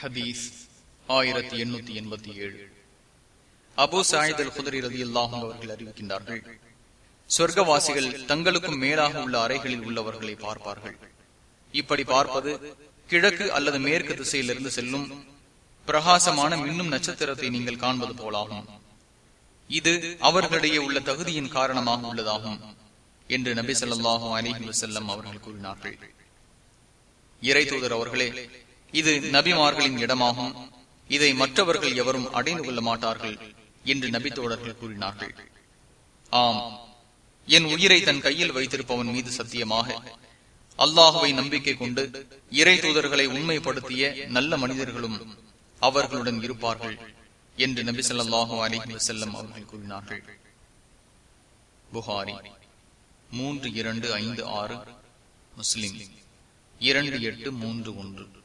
ஹதீஸ் ஆயிரத்தி எண்ணூத்தி எண்பத்தி ஏழு. அபு சாயித் அல் குதிரை ரதி அல்லாஹும் அவர்கள் அறிவிக்கின்றார்கள் சொர்க்கவாசிகள் தங்களுக்கும் மேலாக உள்ள அறைகளில் உள்ளவர்களை பார்ப்பார்கள். இப்படி பார்ப்பது கிழக்கு அல்லது மேற்கு திசையிலிருந்து செல்லும் பிரகாசமான மின்னும் நட்சத்திரத்தை நீங்கள் காண்பது போலாகும். இது அவர்களிடையே உள்ள தகுதியின் காரணமாக உள்ளதாகும் என்று நபி சொல்லாஹும் அலிஹி வசல்லம் அவர்கள் கூறினார்கள். இறை தூதர் அவர்களே இது நபிமார்களின் இடமாகும். இதை மற்றவர்கள் எவரும் அடைந்து கொள்ள மாட்டார்கள் என்று நபித்தோழர்கள் கூறினார்கள். ஆம். என் உயிரை தன் கையில் வைத்திருப்பவன் மீது சத்தியமாக அல்லாஹுவை நம்பிக்கை கொண்டு இறை தூதர்களை உண்மைப்படுத்திய நல்ல மனிதர்களும் அவர்களுடன் இருப்பார்கள் என்று நபி சொல்லாஹு அலிஹி வசல்லம் அவர்கள் கூறினார்கள். புகாரி மூன்று இரண்டு ஐந்து ஆறு முஸ்லிம் இரண்டு எட்டு மூன்று ஒன்று.